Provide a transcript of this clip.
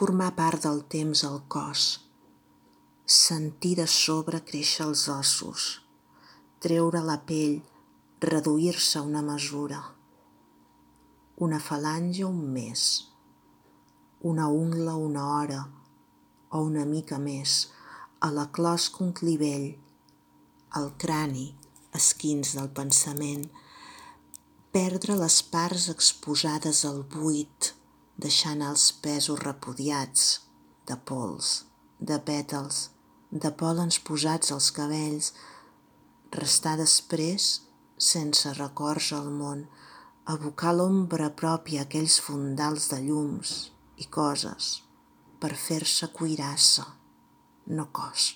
formar part del temps al cos, sentir de sobre créixer els ossos, treure la pell, reduir-se una mesura, una falange un mes, una ungla una hora. O una mica més, a la closca un clivell, al crani, esquins del pensament, perdre les parts exposades al buit, deixant els pesos repudiats, de pols, de pètals, de pòlens posats als cabells, restar després sense records al món, abocar l'ombra pròpia a aquells fondals de llums i coses per fer-se cuirassa, no cos.